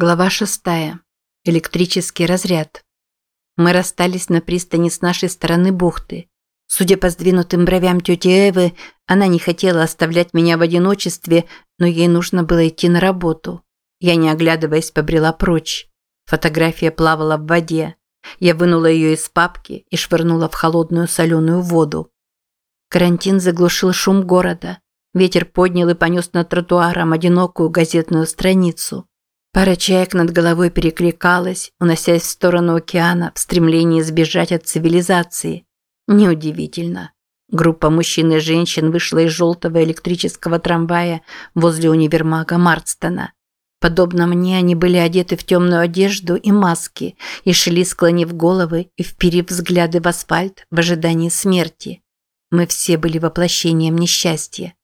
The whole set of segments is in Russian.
Глава шестая. Электрический разряд. Мы расстались на пристани с нашей стороны бухты. Судя по сдвинутым бровям тети Эвы, она не хотела оставлять меня в одиночестве, но ей нужно было идти на работу. Я, не оглядываясь, побрела прочь. Фотография плавала в воде. Я вынула ее из папки и швырнула в холодную соленую воду. Карантин заглушил шум города. Ветер поднял и понес над тротуаром одинокую газетную страницу. Пара чаек над головой перекликалась, уносясь в сторону океана в стремлении сбежать от цивилизации. Неудивительно. Группа мужчин и женщин вышла из желтого электрического трамвая возле универмага Марстона. Подобно мне, они были одеты в темную одежду и маски и шли, склонив головы и вперив взгляды в асфальт в ожидании смерти. Мы все были воплощением несчастья.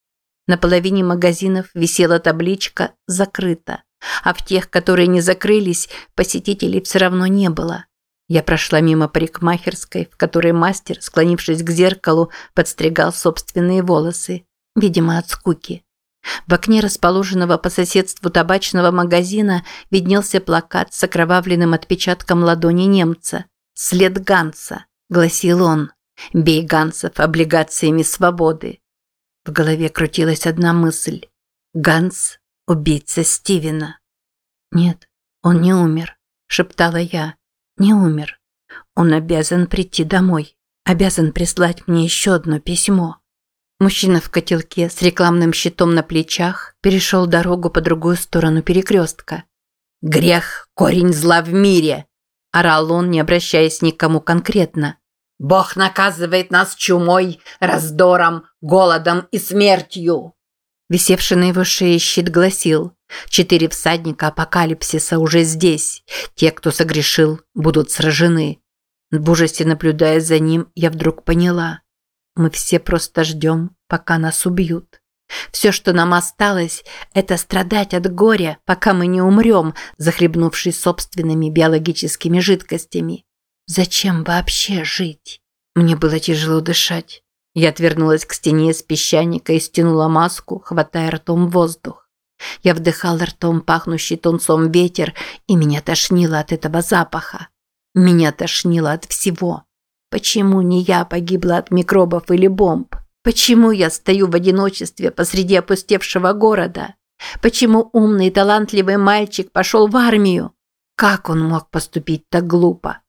На половине магазинов висела табличка «Закрыто», а в тех, которые не закрылись, посетителей все равно не было. Я прошла мимо парикмахерской, в которой мастер, склонившись к зеркалу, подстригал собственные волосы, видимо, от скуки. В окне расположенного по соседству табачного магазина виднелся плакат с окровавленным отпечатком ладони немца. «След Ганса», – гласил он. «Бей Гансов облигациями свободы». В голове крутилась одна мысль. Ганс – убийца Стивена. «Нет, он не умер», – шептала я. «Не умер. Он обязан прийти домой. Обязан прислать мне еще одно письмо». Мужчина в котелке с рекламным щитом на плечах перешел дорогу по другую сторону перекрестка. «Грех – корень зла в мире!» – орал он, не обращаясь ни к кому конкретно. Бог наказывает нас чумой, раздором, голодом и смертью. Висевший на его шее щит гласил «Четыре всадника апокалипсиса уже здесь. Те, кто согрешил, будут сражены». В ужасе наблюдая за ним, я вдруг поняла. Мы все просто ждем, пока нас убьют. Все, что нам осталось, это страдать от горя, пока мы не умрем, захлебнувшись собственными биологическими жидкостями. Зачем вообще жить? Мне было тяжело дышать. Я отвернулась к стене из песчаника и стянула маску, хватая ртом воздух. Я вдыхала ртом пахнущий тунцом ветер, и меня тошнило от этого запаха. Меня тошнило от всего. Почему не я погибла от микробов или бомб? Почему я стою в одиночестве посреди опустевшего города? Почему умный и талантливый мальчик пошел в армию? Как он мог поступить так глупо?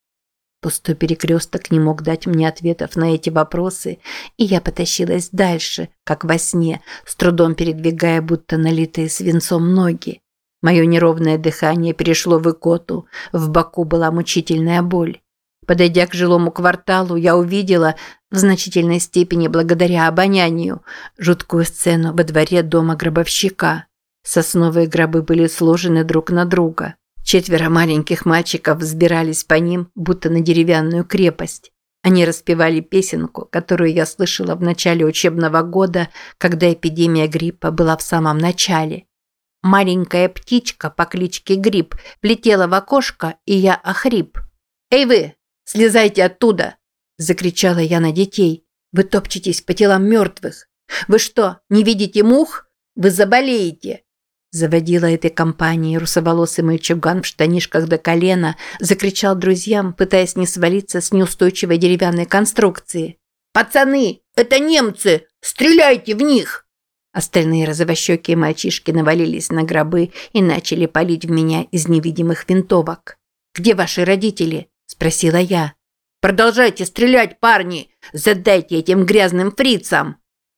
Пустой перекресток не мог дать мне ответов на эти вопросы, и я потащилась дальше, как во сне, с трудом передвигая будто налитые свинцом ноги. Мое неровное дыхание перешло в икоту, в боку была мучительная боль. Подойдя к жилому кварталу, я увидела, в значительной степени благодаря обонянию, жуткую сцену во дворе дома гробовщика. Сосновые гробы были сложены друг на друга. Четверо маленьких мальчиков взбирались по ним, будто на деревянную крепость. Они распевали песенку, которую я слышала в начале учебного года, когда эпидемия гриппа была в самом начале. Маленькая птичка по кличке Гриб влетела в окошко, и я охрип. «Эй вы, слезайте оттуда!» – закричала я на детей. «Вы топчетесь по телам мертвых! Вы что, не видите мух? Вы заболеете!» Заводила этой компании русоволосый мальчуган в штанишках до колена, закричал друзьям, пытаясь не свалиться с неустойчивой деревянной конструкции. «Пацаны, это немцы! Стреляйте в них!» Остальные розовощекие мальчишки навалились на гробы и начали палить в меня из невидимых винтовок. «Где ваши родители?» – спросила я. «Продолжайте стрелять, парни! Задайте этим грязным фрицам!»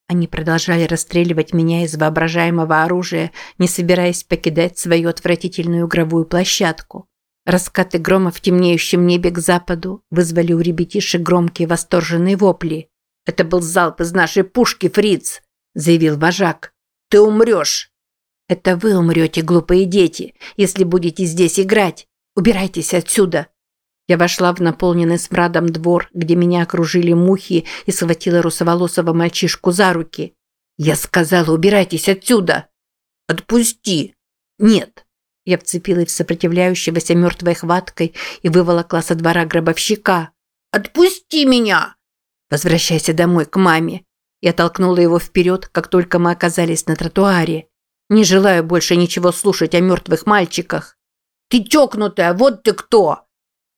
Они продолжали расстреливать меня из воображаемого оружия, не собираясь покидать свою отвратительную игровую площадку. Раскаты грома в темнеющем небе к западу вызвали у ребятишек громкие восторженные вопли. «Это был залп из нашей пушки, фриц!» – заявил вожак. «Ты умрешь!» «Это вы умрете, глупые дети, если будете здесь играть. Убирайтесь отсюда!» Я вошла в наполненный смрадом двор, где меня окружили мухи и схватила русоволосого мальчишку за руки. Я сказала, убирайтесь отсюда. Отпусти. Нет. Я вцепилась в сопротивляющегося мертвой хваткой и выволокла со двора гробовщика. «Отпусти меня!» «Возвращайся домой к маме». Я толкнула его вперед, как только мы оказались на тротуаре. «Не желаю больше ничего слушать о мертвых мальчиках». Ты чокнутая, вот ты кто!»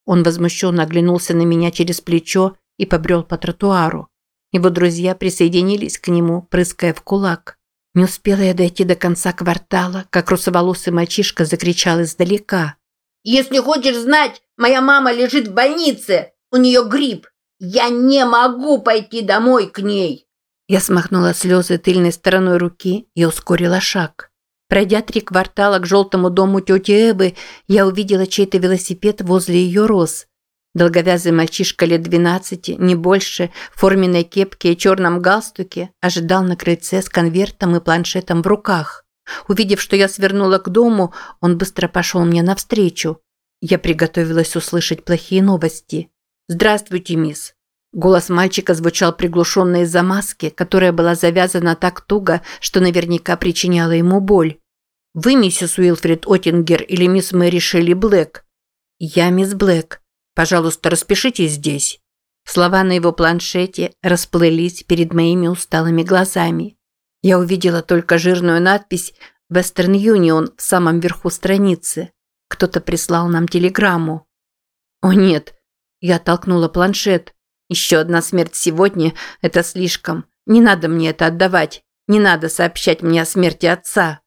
Он возмущенно оглянулся на меня через плечо и побрел по тротуару. Его друзья присоединились к нему, прыская в кулак. Не успела я дойти до конца квартала, как русоволосый мальчишка закричал издалека. «Если хочешь знать, моя мама лежит в больнице, у нее грипп. Я не могу пойти домой к ней!» Я смахнула слезы тыльной стороной руки и ускорила шаг. Пройдя три квартала к желтому дому тети Эбы, я увидела чей-то велосипед возле ее роз. Долговязый мальчишка лет двенадцати, не больше, в форменной кепке и черном галстуке, ожидал на крыльце с конвертом и планшетом в руках. Увидев, что я свернула к дому, он быстро пошел мне навстречу. Я приготовилась услышать плохие новости. «Здравствуйте, мисс». Голос мальчика звучал приглушенно из-за маски, которая была завязана так туго, что наверняка причиняла ему боль. «Вы миссис Уилфрид Оттингер или мисс Мэри Шелли Блэк?» «Я мисс Блэк. Пожалуйста, распишитесь здесь». Слова на его планшете расплылись перед моими усталыми глазами. Я увидела только жирную надпись «Western Union» в самом верху страницы. Кто-то прислал нам телеграмму. «О нет!» Я толкнула планшет. «Еще одна смерть сегодня – это слишком. Не надо мне это отдавать. Не надо сообщать мне о смерти отца».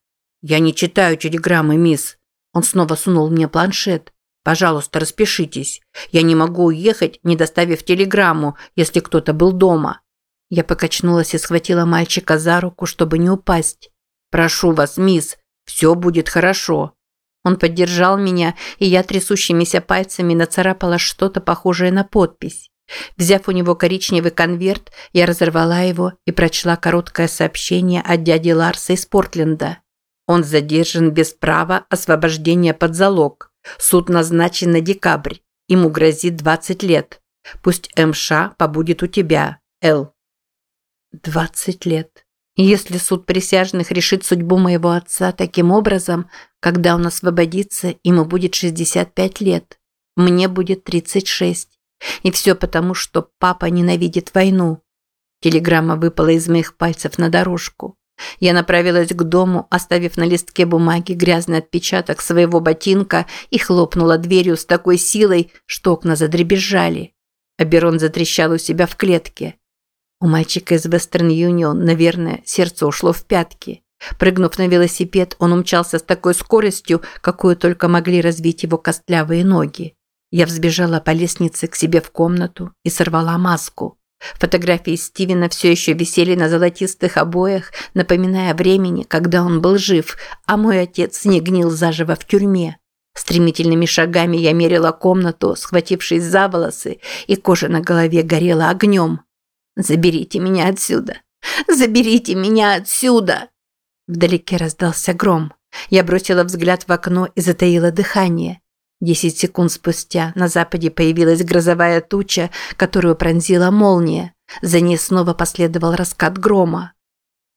«Я не читаю телеграммы, мисс». Он снова сунул мне планшет. «Пожалуйста, распишитесь. Я не могу уехать, не доставив телеграмму, если кто-то был дома». Я покачнулась и схватила мальчика за руку, чтобы не упасть. «Прошу вас, мисс, все будет хорошо». Он поддержал меня, и я трясущимися пальцами нацарапала что-то похожее на подпись. Взяв у него коричневый конверт, я разорвала его и прочла короткое сообщение от дяди Ларса из Портленда. Он задержан без права освобождения под залог. Суд назначен на декабрь. Ему грозит 20 лет. Пусть МШ побудет у тебя, Л. 20 лет. Если суд присяжных решит судьбу моего отца таким образом, когда он освободится, ему будет 65 лет. Мне будет 36. И все потому, что папа ненавидит войну. Телеграмма выпала из моих пальцев на дорожку. Я направилась к дому, оставив на листке бумаги грязный отпечаток своего ботинка и хлопнула дверью с такой силой, что окна задребезжали. Аберон затрещал у себя в клетке. У мальчика из Western Union, наверное, сердце ушло в пятки. Прыгнув на велосипед, он умчался с такой скоростью, какую только могли развить его костлявые ноги. Я взбежала по лестнице к себе в комнату и сорвала маску. Фотографии Стивена все еще висели на золотистых обоях, напоминая о времени, когда он был жив, а мой отец не гнил заживо в тюрьме. Стремительными шагами я мерила комнату, схватившись за волосы, и кожа на голове горела огнем. «Заберите меня отсюда! Заберите меня отсюда!» Вдалеке раздался гром. Я бросила взгляд в окно и затаила дыхание. Десять секунд спустя на западе появилась грозовая туча, которую пронзила молния. За ней снова последовал раскат грома.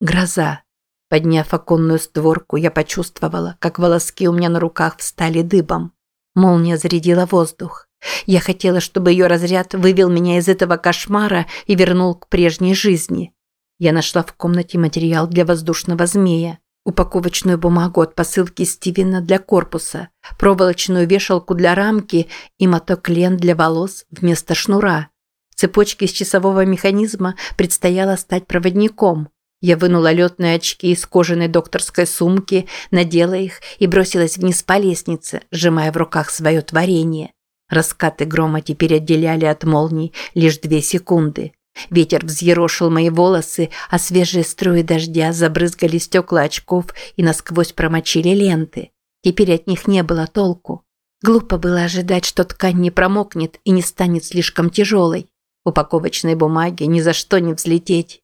Гроза. Подняв оконную створку, я почувствовала, как волоски у меня на руках встали дыбом. Молния зарядила воздух. Я хотела, чтобы ее разряд вывел меня из этого кошмара и вернул к прежней жизни. Я нашла в комнате материал для воздушного змея упаковочную бумагу от посылки Стивена для корпуса, проволочную вешалку для рамки и моток лент для волос вместо шнура. Цепочке из часового механизма предстояло стать проводником. Я вынула летные очки из кожаной докторской сумки, надела их и бросилась вниз по лестнице, сжимая в руках свое творение. Раскаты грома теперь отделяли от молний лишь две секунды. Ветер взъерошил мои волосы, а свежие струи дождя забрызгали стекла очков и насквозь промочили ленты. Теперь от них не было толку. Глупо было ожидать, что ткань не промокнет и не станет слишком тяжелой. Упаковочной бумаги ни за что не взлететь.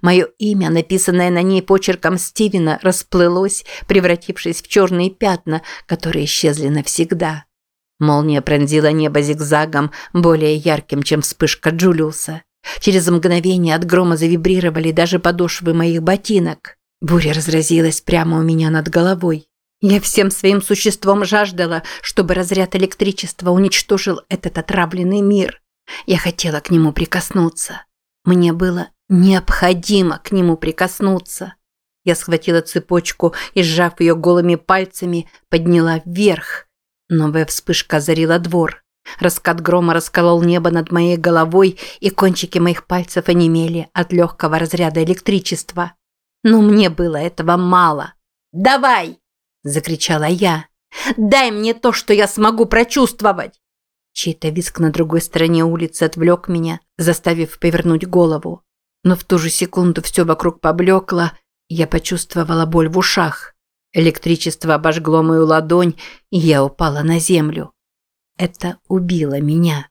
Мое имя, написанное на ней почерком Стивена, расплылось, превратившись в черные пятна, которые исчезли навсегда. Молния пронзила небо зигзагом, более ярким, чем вспышка Джулиуса. Через мгновение от грома завибрировали даже подошвы моих ботинок. Буря разразилась прямо у меня над головой. Я всем своим существом жаждала, чтобы разряд электричества уничтожил этот отравленный мир. Я хотела к нему прикоснуться. Мне было необходимо к нему прикоснуться. Я схватила цепочку и, сжав ее голыми пальцами, подняла вверх. Новая вспышка озарила двор. Раскат грома расколол небо над моей головой, и кончики моих пальцев онемели от легкого разряда электричества. Но мне было этого мало. «Давай!» – закричала я. «Дай мне то, что я смогу прочувствовать!» Чей-то виск на другой стороне улицы отвлек меня, заставив повернуть голову. Но в ту же секунду все вокруг поблекло, я почувствовала боль в ушах. Электричество обожгло мою ладонь, и я упала на землю. Это убило меня.